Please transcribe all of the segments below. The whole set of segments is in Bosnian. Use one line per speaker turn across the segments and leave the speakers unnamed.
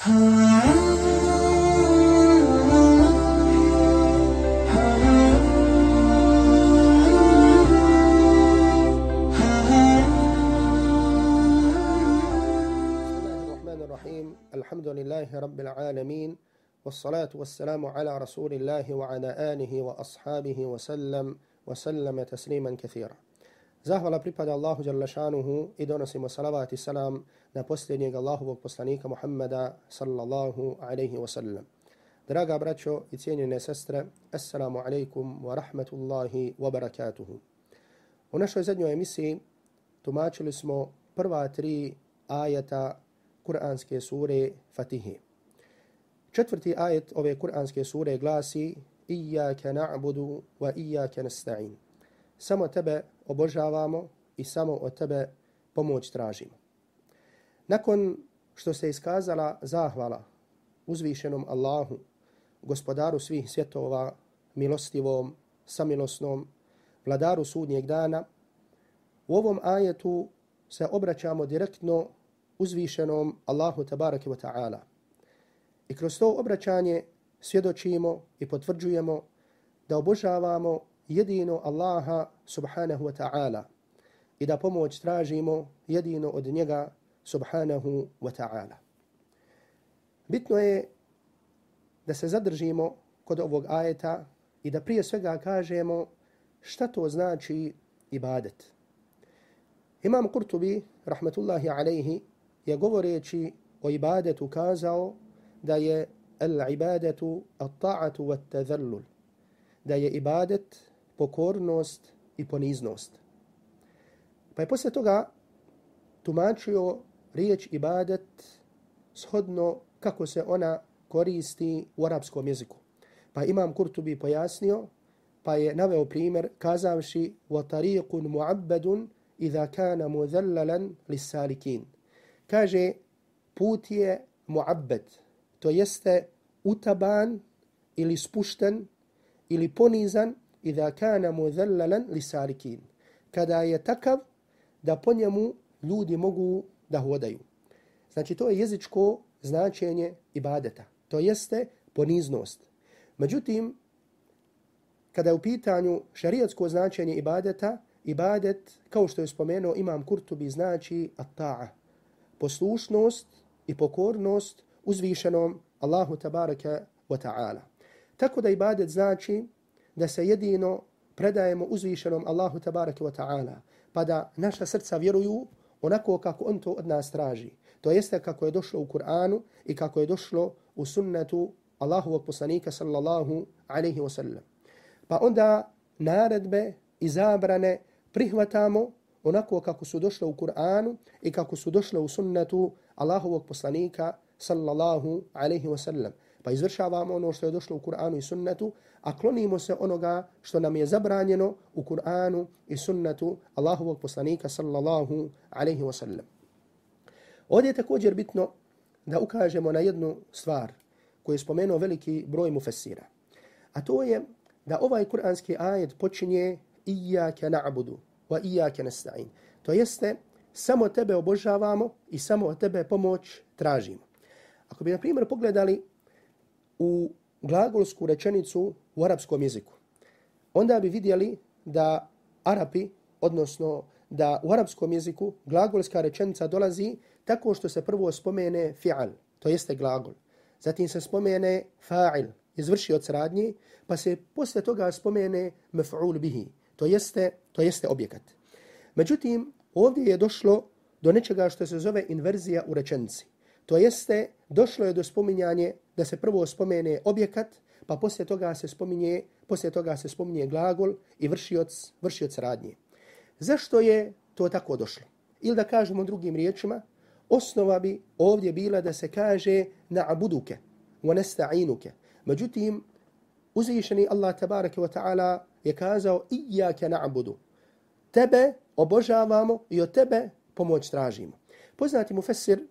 الحمد لله رب العالمين والصلاة والسلام على رسول الله وعلى آله وأصحابه وسلم وسلم تسليما كثيرا Zahvala pripada Allahu Jalla šanuhu i donosimo salavat i na posljednjeg Allahovog poslanika Muhammeda sallallahu alaihi wa sallam. Draga braćo i cijenjene sestre, assalamu alaikum wa rahmatullahi wa barakatuhu. U našoj zadnjoj emisiji tumačili smo prva tri ajeta Kur'anske sure Fatihi. Četvrti ajet ove Kur'anske sure glasi Iyaka na'budu wa iyaka nasta'in. Samo tebe obožavamo i samo od tebe pomoć tražimo. Nakon što se iskazala zahvala uzvišenom Allahu, gospodaru svih svjetova, milostivom, samilosnom, vladaru sudnjeg dana, u ovom ajetu se obraćamo direktno uzvišenom Allahu tabarake wa ta'ala. I kroz to obraćanje svjedočimo i potvrđujemo da obožavamo jedino Allaha subhanahu wa ta'ala i da pomoć tražimo jedino od njega subhanahu wa ta'ala. Bitno je da se zadržimo kod ovog ajeta i da prije svega kažemo šta to znači ibadet. Imam Kurtubi, rahmetullahi alaihi, je govoreći o ibadetu kazao da je al-ibadetu at-ta'atu wat-tadhallul. Da je ibadet pokornost i poniznost. Pa je posle toga tumačio riječ ibadet shodno kako se ona koristi u arapskom jeziku. Pa imam Kurtubi pojasnio, pa je naveo primjer kazavši وَطَرِيقٌ مُعَبَّدٌ إِذَا كَانَ مُذَلَّلًا لِسَالِكِينَ Kaže, put je muabbed, to jeste utaban ili spušten ili ponizan idha kana mudhallalan lisalikin kada je takav da po njemu ljudi mogu da hodaju. Znači to je jezičko značenje ibadeta. To jeste poniznost. Međutim kada je u pitanju šarijatsko značenje ibadeta ibadet kao što je spomenuo imam Kurtubi znači at-ta'a. Poslušnost i pokornost uzvišenom Allahu tabaraka wa ta'ala. Tako da ibadet znači da se jedino predajemo uzvišenom Allahu tabaraka wa ta'ala, pa da naša srca vjeruju onako kako on to od nas traži. To jeste kako je došlo u Kur'anu i kako je došlo u sunnetu Allahovog poslanika sallallahu alaihi wasallam. Pa onda naredbe i zabrane prihvatamo onako kako su došle u Kur'anu i kako su došle u sunnetu Allahovog poslanika sallallahu alaihi wasallam. sallam pa izvršavamo ono što je došlo u Kur'anu i sunnetu, a klonimo se onoga što nam je zabranjeno u Kur'anu i sunnetu Allahovog poslanika sallallahu alaihi wa sallam. Ovdje je također bitno da ukažemo na jednu stvar koju je spomenuo veliki broj mufessira. A to je da ovaj kur'anski ajet počinje Iyaka na'budu wa iyaka nasta'in. To jeste samo tebe obožavamo i samo od tebe pomoć tražimo. Ako bi na primjer pogledali u glagolsku rečenicu u arapskom jeziku, onda bi vidjeli da Arapi, odnosno da u arapskom jeziku glagolska rečenica dolazi tako što se prvo spomene fi'al, to jeste glagol. Zatim se spomene fa'il, izvršioc radnje, pa se posle toga spomene maf'ul bihi, to jeste, to jeste objekat. Međutim, ovdje je došlo do nečega što se zove inverzija u rečenici. To jeste, došlo je do spominjanje da se prvo spomene objekat, pa poslije toga se spominje, poslije toga se spominje glagol i vršioc, vršioc radnje. Zašto je to tako došlo? Ili da kažemo drugim riječima, osnova bi ovdje bila da se kaže na abuduke, wa nesta'inuke. Međutim, uzvišeni Allah tabaraka wa ta'ala je kazao ijake na'budu. Tebe obožavamo i od tebe pomoć tražimo. Poznati mu fesir,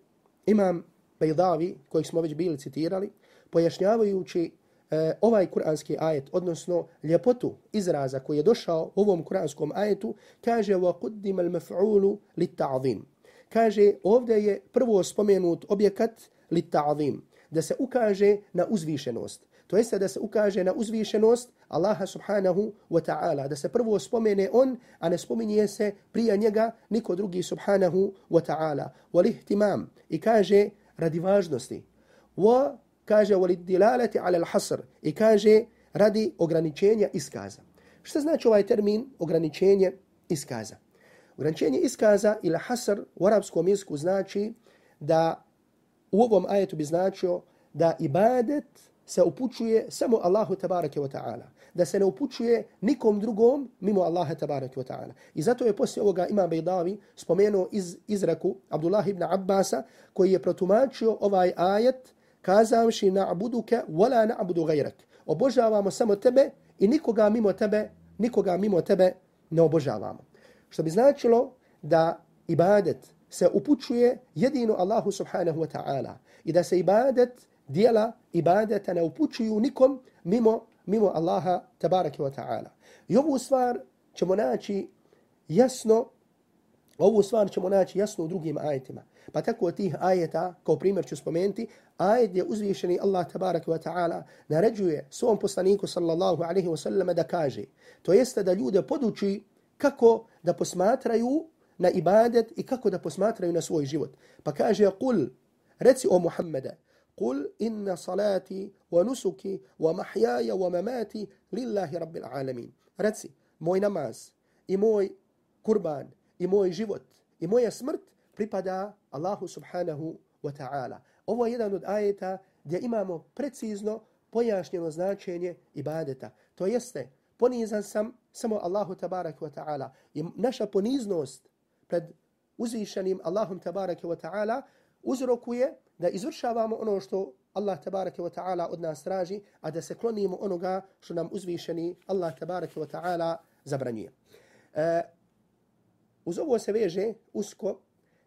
imam Bejdavi, kojih smo već bili citirali, pojašnjavajući e, ovaj kuranski ajet, odnosno ljepotu izraza koji je došao u ovom kuranskom ajetu, kaže وَقُدِّمَ الْمَفْعُولُ لِتَعْظِيمُ Kaže, ovdje je prvo spomenut objekat li ta'zim, da se ukaže na uzvišenost. To jeste da se ukaže na uzvišenost Allaha subhanahu wa ta'ala. Da se prvo spomene on, a ne spominje se prije njega niko drugi subhanahu wa ta'ala. Wal ihtimam. I kaže radi važnosti. Wa kaže wal dilalati ala al-hasr. I kaže radi ograničenja iskaza. Šta znači ovaj termin ograničenje iskaza? Ograničenje iskaza ili hasr u arapskom jeziku znači da u ovom ajetu bi značio da ibadet se upućuje samo Allahu tabaraka wa ta'ala. Da se ne upućuje nikom drugom mimo Allaha tabaraka wa ta'ala. I zato je poslije ovoga Imam Bejdavi spomenuo iz izraku Abdullah ibn Abbasa koji je protumačio ovaj ajet kazavši na'buduke wala na'budu gajrak. Obožavamo samo tebe i nikoga mimo tebe, nikoga mimo tebe ne obožavamo. Što bi značilo da ibadet se upućuje jedino Allahu subhanahu wa ta'ala i da se ibadet dijela ibadeta ne upućuju nikom mimo, mimo Allaha tabaraka wa ta'ala. I ovu stvar ćemo naći jasno, ovu stvar ćemo naći jasno u drugim ajetima. Pa tako od tih ajeta, kao primjer ću spomenuti, ajet je uzvišeni Allah tabaraka wa ta'ala naređuje svom poslaniku sallallahu alaihi wa sallam da kaže, to jeste da ljude poduči kako da posmatraju na ibadet i kako da posmatraju na svoj život. Pa kaže, kul, reci o Muhammede, قل إن صلاتي ونسكي ومحياي ومماتي لله رب العالمين Reci, moj namaz i moj kurban i moj život i moja smrt pripada Allahu subhanahu wa ta'ala. Ovo je jedan od ajeta gdje imamo precizno pojašnjeno značenje ibadeta. To jeste, ponizan sam samo Allahu tabarak wa ta'ala. I naša poniznost pred uzvišenim Allahom tabarak wa ta'ala uzrokuje da izvršavamo ono što Allah tabaraka wa ta'ala od nas traži, a da se klonimo onoga što nam uzvišeni Allah tabaraka wa ta'ala zabranjuje. E, uz ovo se veže usko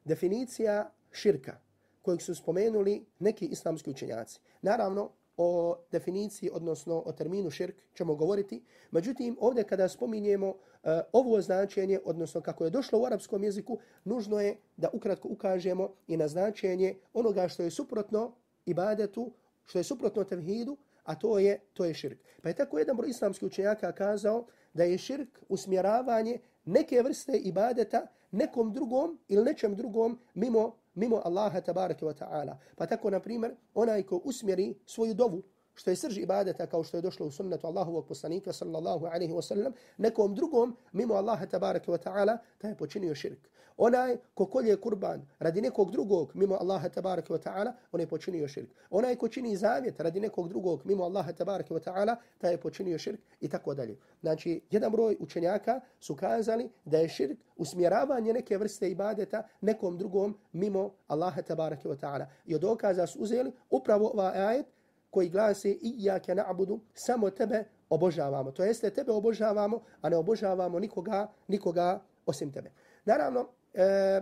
definicija širka kojeg su spomenuli neki islamski učenjaci. Naravno, o definiciji, odnosno o terminu širk ćemo govoriti. Međutim, ovdje kada spominjemo uh, E, ovo značenje, odnosno kako je došlo u arapskom jeziku, nužno je da ukratko ukažemo i na značenje onoga što je suprotno ibadetu, što je suprotno tevhidu, a to je to je širk. Pa je tako jedan broj islamskih učenjaka kazao da je širk usmjeravanje neke vrste ibadeta nekom drugom ili nečem drugom mimo mimo Allaha tabaraka wa ta'ala. Pa tako, na primjer, onaj ko usmjeri svoju dovu, što je srž ibadeta kao što je došlo u sunnetu Allahovog poslanika sallallahu alaihi wasallam, nekom drugom mimo Allaha tabaraka wa ta'ala, taj je počinio širk. Onaj ko kolje kurban radi nekog drugog mimo Allaha tabaraka wa ta'ala, on je počinio širk. Onaj ko čini zavjet radi nekog drugog mimo Allaha tabaraka wa ta'ala, taj je počinio širk i tako dalje. Znači, jedan broj učenjaka su kazali da je širk usmjeravanje neke vrste ibadeta nekom drugom mimo Allaha tabaraka wa ta'ala. I od dokaza su uzeli upravo ovaj ajet koji glase i ja ke na'budu, samo tebe obožavamo. To jeste tebe obožavamo, a ne obožavamo nikoga, nikoga osim tebe. Naravno, e,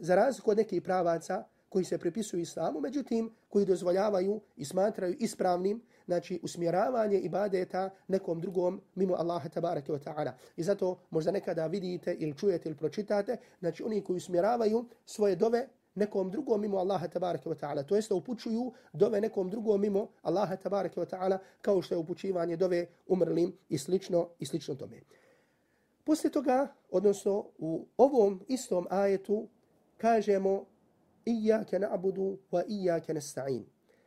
za razliku od nekih pravaca koji se pripisuju islamu, međutim, koji dozvoljavaju i smatraju ispravnim, znači usmjeravanje ibadeta nekom drugom mimo Allaha tabaraka wa ta'ala. I zato možda nekada vidite ili čujete ili pročitate, znači oni koji usmjeravaju svoje dove nekom drugom mimo Allaha tabaraka wa ta'ala. To jeste upućuju dove nekom drugom mimo Allaha tabaraka wa ta'ala kao što je upućivanje dove umrlim i slično i slično tome. Poslije toga, odnosno u ovom istom ajetu, kažemo Iyake na'budu wa iyake nasta'in.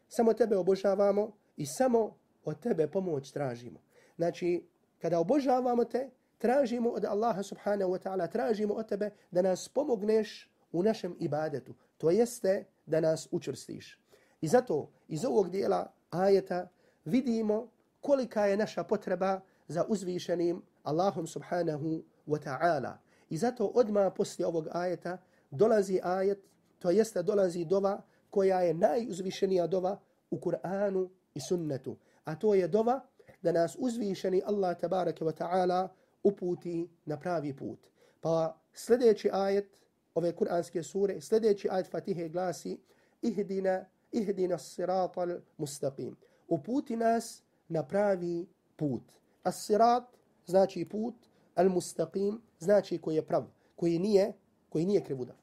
Samo tebe obožavamo i samo od tebe pomoć tražimo. Znači, kada obožavamo te, tražimo od Allaha subhanahu wa ta'ala, tražimo od tebe da nas pomogneš u našem ibadetu. To jeste da nas učvrstiš. I zato iz ovog dijela ajeta vidimo kolika je naša potreba za uzvišenim Allahom subhanahu wa ta'ala. I zato odma poslije ovog ajeta dolazi ajet, to jeste dolazi dova koja je najuzvišenija dova u Kur'anu i sunnetu. A to je dova da nas uzvišeni Allah tabaraka wa ta'ala uputi na pravi put. Pa sljedeći ajet ove kuranske sure, sljedeći ajet Fatihe glasi Ihdina, ihdina siratal mustaqim. Uputi nas na pravi put. As-sirat znači put, al-mustaqim znači koji je prav, koji nije, koji nije krivudav.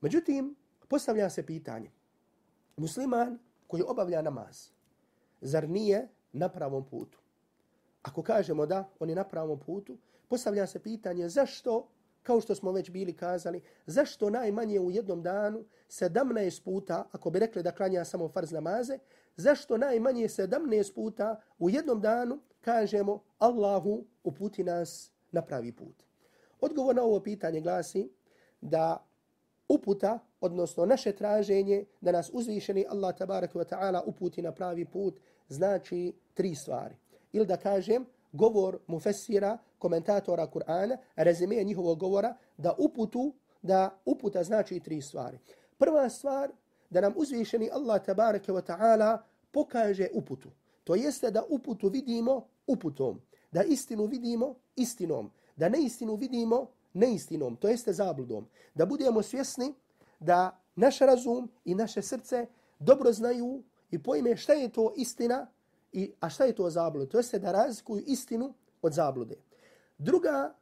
Međutim, postavlja se pitanje. Musliman koji obavlja namaz, zar nije na pravom putu? Ako kažemo da, on je na pravom putu, postavlja se pitanje zašto, kao što smo već bili kazali, zašto najmanje u jednom danu 17 puta, ako bi rekli da klanja samo farz namaze, zašto najmanje 17 puta u jednom danu kažemo Allahu uputi nas na pravi put? Odgovor na ovo pitanje glasi da uputa, odnosno naše traženje da nas uzvišeni Allah tabaraka wa ta'ala uputi na pravi put, znači tri stvari. Ili da kažem, govor mufessira, komentatora Kur'ana, rezime njihovog govora, da uputu, da uputa znači tri stvari. Prva stvar, da nam uzvišeni Allah tabaraka wa ta'ala pokaže uputu. To jeste da uputu vidimo uputom, da istinu vidimo istinom, da neistinu vidimo neistinom, to jeste zabludom. Da budemo svjesni da naš razum i naše srce dobro znaju i pojme šta je to istina, i, a šta je to zablud. To jeste da razlikuju istinu od zablude. Druga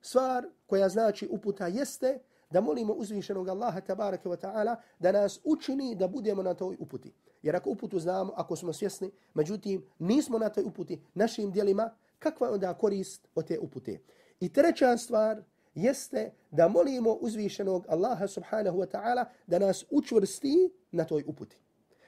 stvar koja znači uputa jeste da molimo uzvišenog Allaha tabaraka wa ta'ala da nas učini da budemo na toj uputi. Jer ako uputu znamo, ako smo svjesni, međutim nismo na toj uputi našim dijelima, kakva je onda korist od te upute? I treća stvar jeste da molimo uzvišenog Allaha subhanahu wa ta'ala da nas učvrsti na toj uputi.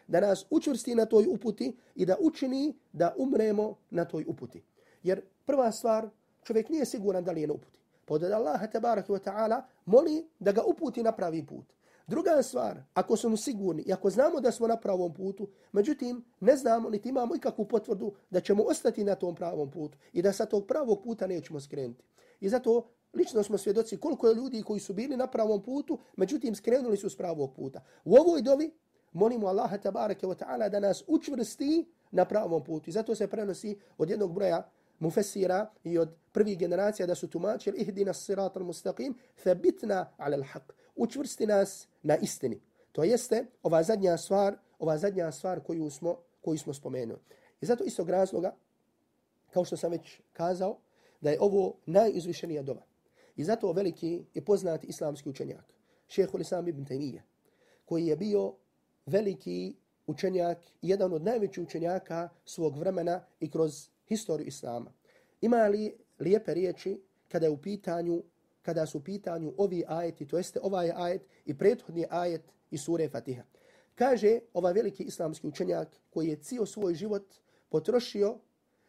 Da nas učvrsti na toj uputi i da učini da umremo na toj uputi. Jer prva stvar, čovjek nije siguran da li je na uputi. Pa od Allaha tabaraka wa ta'ala moli da ga uputi na pravi put. Druga stvar, ako smo sigurni i ako znamo da smo na pravom putu, međutim ne znamo niti imamo ikakvu potvrdu da ćemo ostati na tom pravom putu i da sa tog pravog puta nećemo skrenuti. I zato lično smo svjedoci koliko je ljudi koji su bili na pravom putu, međutim skrenuli su s pravog puta. U ovoj dovi molimo Allaha tabaraka wa ta'ala da nas učvrsti na pravom putu. I zato se prenosi od jednog broja mufessira i od prvih generacija da su tumačili ihdina sirat al-mustaqim thabitna ala al-haq. Učvrsti nas na istini. To jeste ova zadnja stvar, ova zadnja stvar koju smo, koju smo spomenuli. I zato istog razloga, kao što sam već kazao, da je ovo najizvišenija dova. I zato veliki i poznati islamski učenjak, šeho Islam ibn Taymiyyah, koji je bio veliki učenjak, jedan od najvećih učenjaka svog vremena i kroz historiju Islama. Ima li lijepe riječi kada je u pitanju kada su u pitanju ovi ajeti, to jeste ovaj ajet i prethodni ajet iz sure Fatiha. Kaže ovaj veliki islamski učenjak koji je cijel svoj život potrošio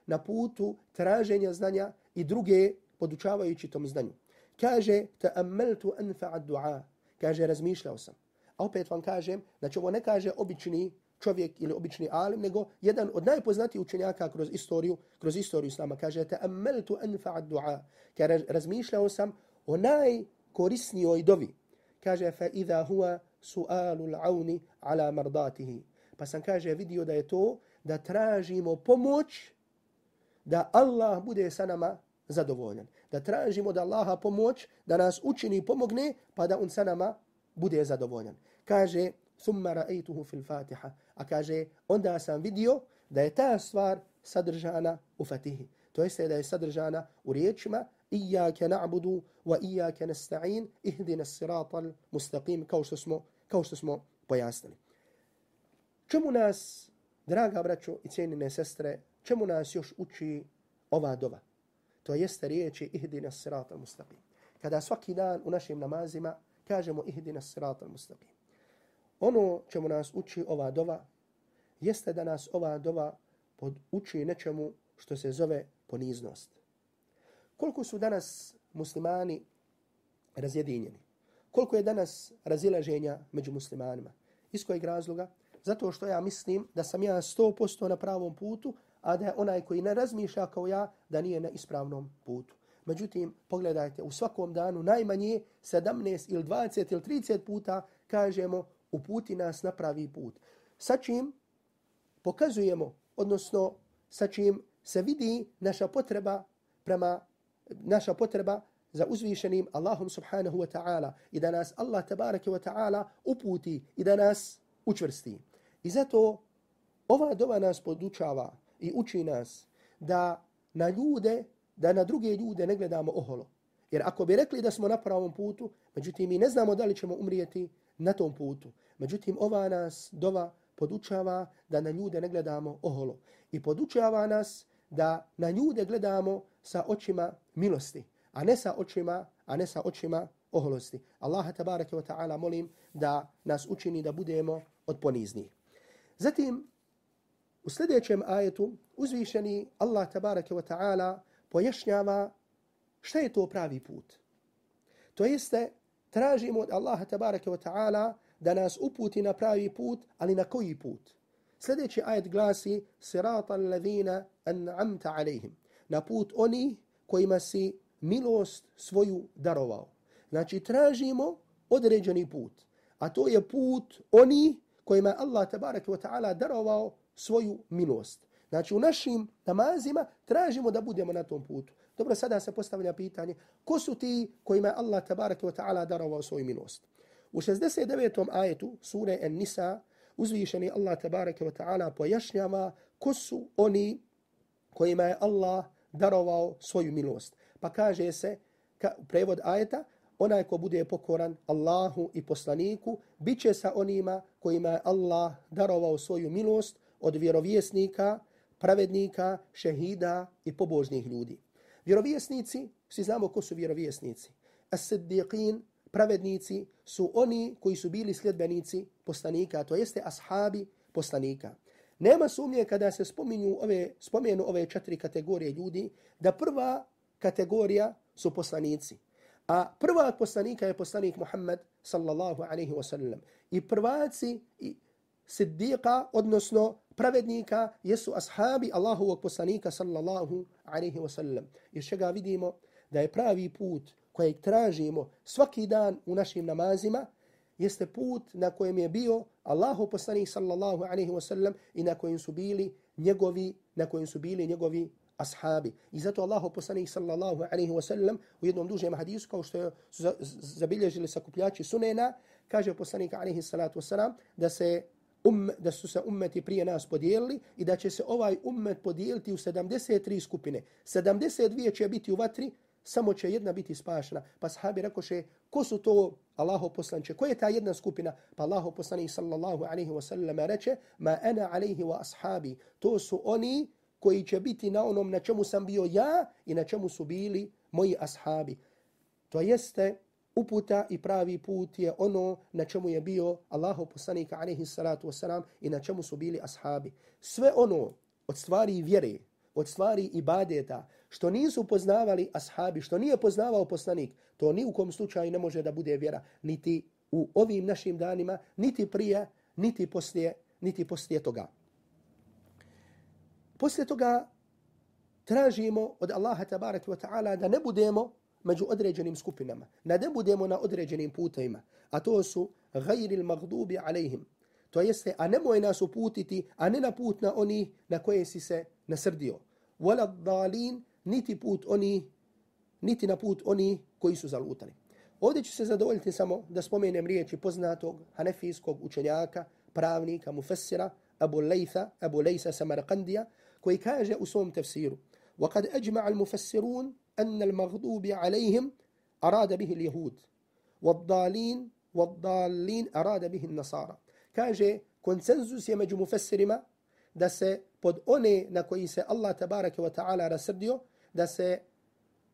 na putu traženja znanja i druge podučavajući tom znanju. Kaže, ta'ammeltu anfa'a du'a. Kaže, razmišljao sam. A opet vam kažem, znači ovo ne kaže obični čovjek ili obični alim, nego jedan od najpoznatijih učenjaka kroz istoriju, kroz istoriju islama. Kaže, ta'ammeltu anfa'a du'a. Kaže, razmišljao sam o najkorisnijoj dovi. Kaže, fa idha huwa su'alu l'avni ala mardatihi. Pa sam kaže, vidio da je to da tražimo pomoć da Allah bude sa nama zadovoljan. Da tražimo da Allaha pomoć, da nas učini i pomogne, pa da on sa nama bude zadovoljan. Kaže, thumma ra'aytuhu fil Fatiha. A kaže, onda sam vidio da je ta stvar sadržana u Fatihi. To jeste da je sadržana u riječima Iyake na'budu wa iyake nasta'in ihdina siratal mustaqim kao što smo, kao što smo pojasnili. Čemu nas, draga braćo i cijenine sestre, čemu nas još uči ova dova? To jeste riječi ihdina siratal mustaqim. Kada svaki dan u našim namazima kažemo ihdina siratal mustaqim. Ono čemu nas uči ova dova jeste da nas ova dova uči nečemu što se zove poniznost. Koliko su danas muslimani razjedinjeni? Koliko je danas razilaženja među muslimanima? Iz kojeg razloga? Zato što ja mislim da sam ja 100% na pravom putu, a da je onaj koji ne razmišlja kao ja, da nije na ispravnom putu. Međutim, pogledajte, u svakom danu najmanje 17 ili 20 ili 30 puta kažemo uputi nas na pravi put. Sa čim pokazujemo, odnosno sa čim se vidi naša potreba prema naša potreba za uzvišenim Allahom subhanahu wa ta'ala i da nas Allah tabaraka wa ta'ala uputi i da nas učvrsti. I zato ova dova nas podučava i uči nas da na ljude, da na druge ljude ne gledamo oholo. Jer ako bi rekli da smo na pravom putu, Međutim, mi ne znamo da li ćemo umrijeti na tom putu. Međutim, ova nas dova podučava da na ljude ne gledamo oholo. I podučava nas da na ljude gledamo sa očima milosti, a ne sa očima, a ne sa očima oholosti. Allaha tabaraka wa ta'ala molim da nas učini da budemo od poniznih. Zatim, u sljedećem ajetu uzvišeni Allah tabaraka wa ta'ala pojašnjava šta je to pravi put. To jeste, tražimo od Allaha tabaraka wa ta'ala da nas uputi na pravi put, ali na koji put? Sljedeći ajet glasi Sirata alladhina an'amta alayhim. Na put oni kojima si milost svoju darovao. Znači tražimo određeni put. A to je put oni kojima je Allah tabarak wa ta'ala darovao svoju milost. Znači u našim namazima tražimo da budemo na tom putu. Dobro, sada se postavlja pitanje, ko su ti kojima je Allah tabarak wa ta'ala darovao svoju milost? U 69. ajetu sure En-Nisa uzvišeni Allah tabaraka wa ta'ala pojašnjava ko su oni kojima je Allah darovao svoju milost. Pa kaže se, ka, prevod ajeta, onaj ko bude pokoran Allahu i poslaniku, bit će sa onima kojima je Allah darovao svoju milost od vjerovjesnika, pravednika, šehida i pobožnih ljudi. Vjerovjesnici, svi znamo ko su vjerovjesnici. As-siddiqin, pravednici, su oni koji su bili sljedbenici poslanika, to jeste ashabi poslanika. Nema sumnje kada se spominju ove, spomenu ove četiri kategorije ljudi, da prva kategorija su poslanici. A prva poslanika je poslanik Muhammed sallallahu alaihi wa sallam. I prvaci i siddiqa, odnosno pravednika, jesu ashabi Allahovog poslanika sallallahu alaihi wa sallam. Iz čega vidimo da je pravi put kojeg tražimo svaki dan u našim namazima, jeste put na kojem je bio Allahu poslanik sallallahu alaihi wasallam i na kojem su bili njegovi, na kojem su bili njegovi ashabi. I zato Allahu poslanik sallallahu alaihi wasallam u jednom dužem hadisu, kao što su zabilježili sakupljači sunena, kaže poslanik alaihi salatu wasallam da se um, da su se ummeti prije nas podijelili i da će se ovaj ummet podijeliti u 73 skupine. 72 će biti u vatri, samo će jedna biti spašena. Pa sahabi rekoše, ko su to Allaho poslanče? Ko je ta jedna skupina? Pa Allaho poslanik sallallahu alaihi wa sallam reče, ma ana alaihi wa ashabi. To su oni koji će biti na onom na čemu sam bio ja i na čemu su bili moji ashabi. To jeste uputa i pravi put je ono na čemu je bio Allaho poslanik alejhi salatu vesselam i na čemu su bili ashabi. Sve ono od stvari vjere, od stvari ibadeta, što nisu poznavali ashabi, što nije poznavao poslanik, to ni u kom slučaju ne može da bude vjera, niti u ovim našim danima, niti prije, niti poslije, niti poslije toga. Poslije toga tražimo od Allaha tabaraka wa ta'ala da ne budemo među određenim skupinama, da ne budemo na određenim putajima, a to su gajri il magdubi alejhim, To jeste, a nemoj nas uputiti, a ne na put na oni na koje si se nasrdio. Wala dalin, niti put oni, niti na put oni koji su zalutali. Ovdje ću se zadovoljiti samo da spomenem riječi poznatog hanefijskog učenjaka, pravnika, mufassira, Abu Lejtha, Abu Lejsa Samarkandija, koji kaže u svom tefsiru وقد أجمع المفسرون أن المغضوب عليهم أراد به اليهود والضالين والضالين أراد به النصارى kaže konsenzus je među mufessirima da se pod one na koji se Allah tabaraka wa ta'ala rasrdio, da se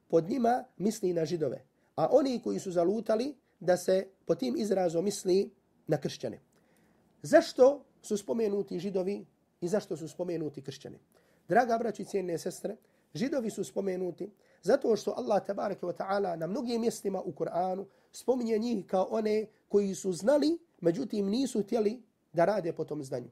pod njima misli na židove. A oni koji su zalutali, da se po tim izrazom misli na kršćane. Zašto su spomenuti židovi i zašto su spomenuti kršćani? Draga braći i cijene sestre, židovi su spomenuti zato što Allah tabaraka wa ta'ala na mnogim mjestima u Kur'anu spominje njih kao one koji su znali, međutim nisu htjeli da rade po tom znanju.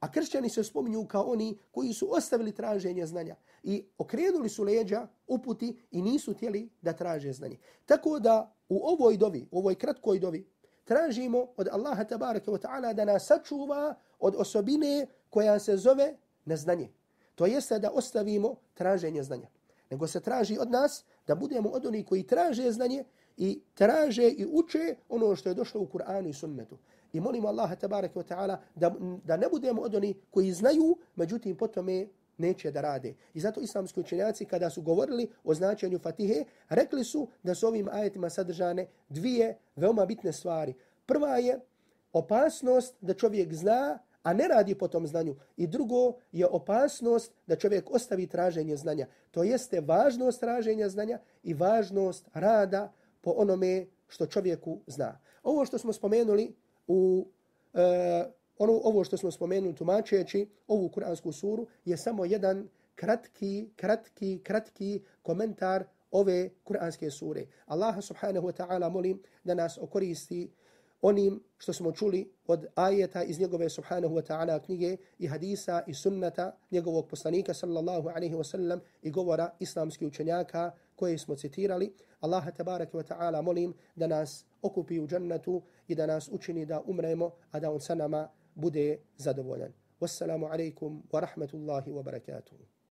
A kršćani se spominju kao oni koji su ostavili traženje znanja i okrenuli su leđa uputi i nisu htjeli da traže znanje. Tako da u ovoj dovi, u ovoj kratkoj dovi, tražimo od Allaha tabaraka wa ta'ala da nas sačuva od osobine koja se zove neznanje. To jeste da ostavimo traženje znanja. Nego se traži od nas da budemo od onih koji traže znanje i traže i uče ono što je došlo u Kur'anu i sunnetu. I molimo Allaha tabaraka wa ta'ala da, da ne budemo od oni koji znaju, međutim potome neće da rade. I zato islamski učenjaci kada su govorili o značenju Fatihe, rekli su da su ovim ajetima sadržane dvije veoma bitne stvari. Prva je opasnost da čovjek zna, a ne radi po tom znanju. I drugo je opasnost da čovjek ostavi traženje znanja. To jeste važnost traženja znanja i važnost rada po onome što čovjeku zna. Ovo što smo spomenuli u e, ono, ovo što smo spomenuli tumačeći ovu kuransku suru je samo jedan kratki, kratki, kratki komentar ove kuranske sure. Allaha subhanahu wa ta'ala molim da nas okoristi onim što smo čuli od ajeta iz njegove subhanahu wa ta'ala knjige i hadisa i sunnata njegovog poslanika sallallahu alaihi wa sallam i govora islamskih učenjaka koje smo citirali. Allaha tabaraka wa ta'ala molim da nas okupi u džennetu i da nas učini da umremo, a da on sa nama bude zadovoljan. Wassalamu alaikum wa rahmatullahi wa barakatuhu.